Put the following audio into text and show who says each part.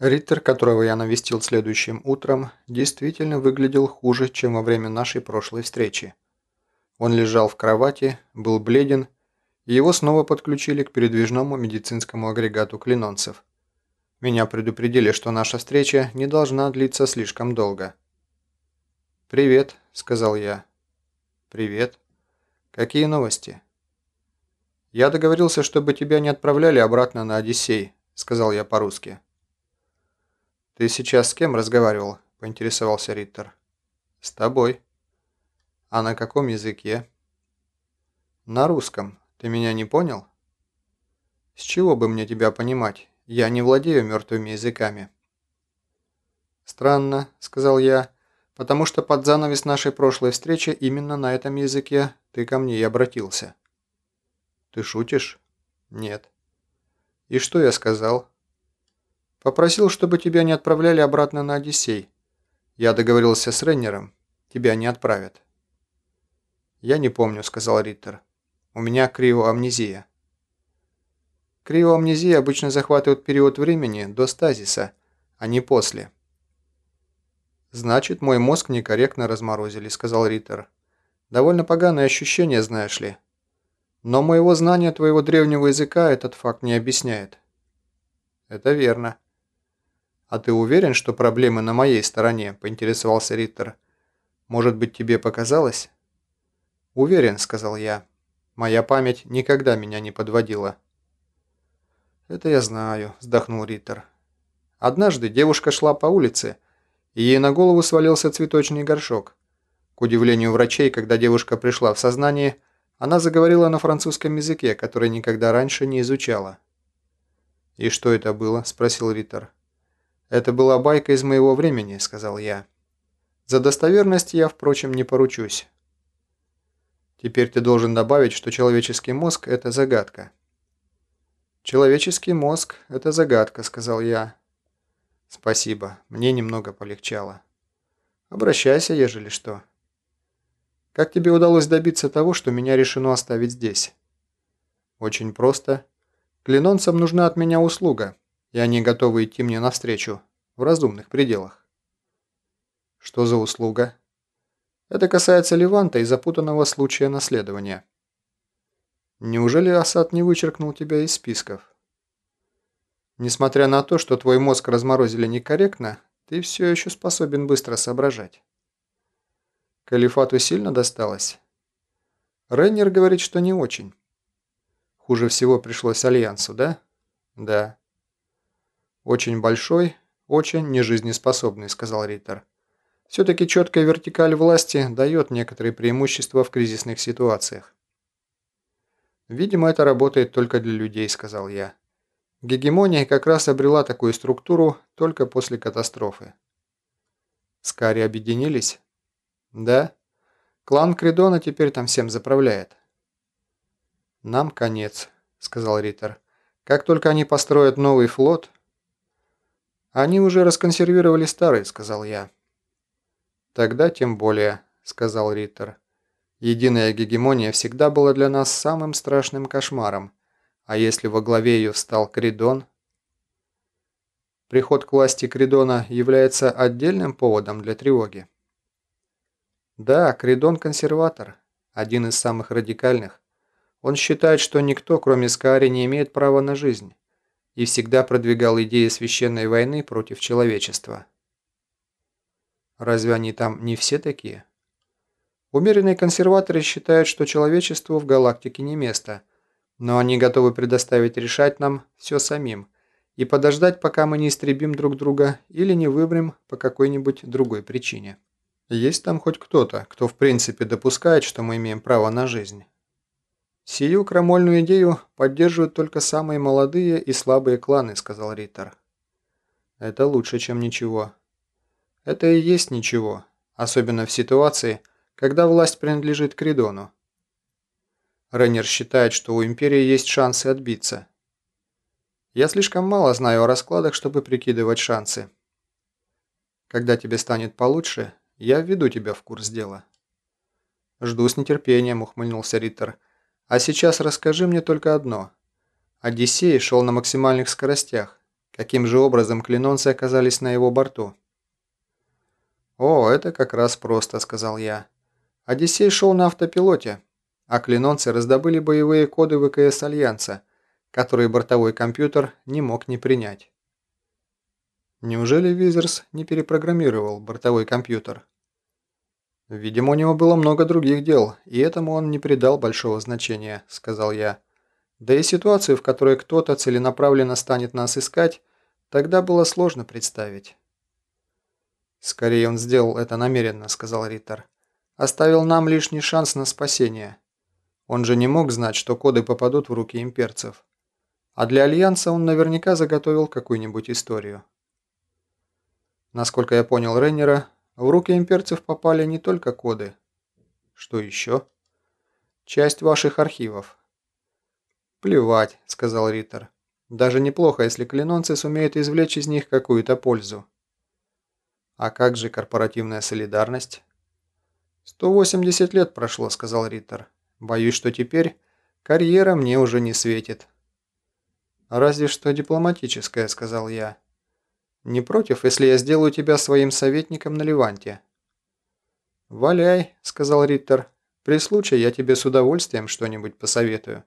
Speaker 1: Риттер, которого я навестил следующим утром, действительно выглядел хуже, чем во время нашей прошлой встречи. Он лежал в кровати, был бледен, и его снова подключили к передвижному медицинскому агрегату клинонцев. Меня предупредили, что наша встреча не должна длиться слишком долго. «Привет», — сказал я. «Привет. Какие новости?» «Я договорился, чтобы тебя не отправляли обратно на Одиссей», — сказал я по-русски. «Ты сейчас с кем разговаривал?» – поинтересовался Риттер. «С тобой». «А на каком языке?» «На русском. Ты меня не понял?» «С чего бы мне тебя понимать? Я не владею мертвыми языками». «Странно», – сказал я, – «потому что под занавес нашей прошлой встречи именно на этом языке ты ко мне и обратился». «Ты шутишь?» «Нет». «И что я сказал?» Попросил, чтобы тебя не отправляли обратно на Одиссей. Я договорился с Реннером. Тебя не отправят. Я не помню, сказал Риттер. У меня криоамнезия. Криоамнезия обычно захватывает период времени до стазиса, а не после. «Значит, мой мозг некорректно разморозили», — сказал Риттер. «Довольно поганое ощущение, знаешь ли. Но моего знания твоего древнего языка этот факт не объясняет». «Это верно», «А ты уверен, что проблемы на моей стороне?» – поинтересовался Риттер. «Может быть, тебе показалось?» «Уверен», – сказал я. «Моя память никогда меня не подводила». «Это я знаю», – вздохнул Риттер. Однажды девушка шла по улице, и ей на голову свалился цветочный горшок. К удивлению врачей, когда девушка пришла в сознание, она заговорила на французском языке, который никогда раньше не изучала. «И что это было?» – спросил Риттер. «Это была байка из моего времени», — сказал я. «За достоверность я, впрочем, не поручусь». Теперь ты должен добавить, что человеческий мозг – это загадка. «Человеческий мозг – это загадка», – сказал я. «Спасибо, мне немного полегчало. Обращайся, ежели что». «Как тебе удалось добиться того, что меня решено оставить здесь?» «Очень просто. Клинонцам нужна от меня услуга, и они готовы идти мне навстречу в разумных пределах. Что за услуга? Это касается Леванта и запутанного случая наследования. Неужели Асад не вычеркнул тебя из списков? Несмотря на то, что твой мозг разморозили некорректно, ты все еще способен быстро соображать. Калифату сильно досталось? Рейнер говорит, что не очень. Хуже всего пришлось Альянсу, да? Да. «Очень большой, очень нежизнеспособный», – сказал Риттер. «Все-таки четкая вертикаль власти дает некоторые преимущества в кризисных ситуациях». «Видимо, это работает только для людей», – сказал я. Гегемония как раз обрела такую структуру только после катастрофы. Скари объединились? Да. Клан Кридона теперь там всем заправляет. Нам конец, сказал Риттер. Как только они построят новый флот, «Они уже расконсервировали старый», — сказал я. «Тогда тем более», — сказал Риттер. «Единая гегемония всегда была для нас самым страшным кошмаром, а если во главе ее встал Кридон...» Приход к власти Кридона является отдельным поводом для тревоги. Да, Кридон консерватор, один из самых радикальных. Он считает, что никто, кроме Скаари, не имеет права на жизнь и всегда продвигал идеи священной войны против человечества. Разве они там не все такие? Умеренные консерваторы считают, что человечеству в галактике не место, но они готовы предоставить решать нам все самим и подождать, пока мы не истребим друг друга или не вымрем по какой-нибудь другой причине. Есть там хоть кто-то, кто в принципе допускает, что мы имеем право на жизнь? «Сию крамольную идею поддерживают только самые молодые и слабые кланы», — сказал Риттер. «Это лучше, чем ничего». «Это и есть ничего, особенно в ситуации, когда власть принадлежит Кридону». Реннер считает, что у Империи есть шансы отбиться. Я слишком мало знаю о раскладах, чтобы прикидывать шансы. Когда тебе станет получше, я введу тебя в курс дела. Жду с нетерпением, ухмыльнулся Риттер. А сейчас расскажи мне только одно. Одиссей шел на максимальных скоростях. Каким же образом клинонцы оказались на его борту? «О, это как раз просто», — сказал я. «Одиссей шел на автопилоте, а клинонцы раздобыли боевые коды ВКС Альянса, которые бортовой компьютер не мог не принять». Неужели Визерс не перепрограммировал бортовой компьютер? «Видимо, у него было много других дел, и этому он не придал большого значения», — сказал я. «Да и ситуацию, в которой кто-то целенаправленно станет нас искать, тогда было сложно представить». «Скорее он сделал это намеренно», — сказал Риттер. «Оставил нам лишний шанс на спасение. Он же не мог знать, что коды попадут в руки имперцев. А для Альянса он наверняка заготовил какую-нибудь историю». Насколько я понял Рейнера, в руки имперцев попали не только коды. Что еще? Часть ваших архивов. Плевать, сказал Риттер. Даже неплохо, если клинонцы сумеют извлечь из них какую-то пользу. А как же корпоративная солидарность? 180 лет прошло, сказал Риттер. Боюсь, что теперь карьера мне уже не светит. Разве что дипломатическая, сказал я. Не против, если я сделаю тебя своим советником на Леванте?» «Валяй», — сказал Риттер. «При случае я тебе с удовольствием что-нибудь посоветую».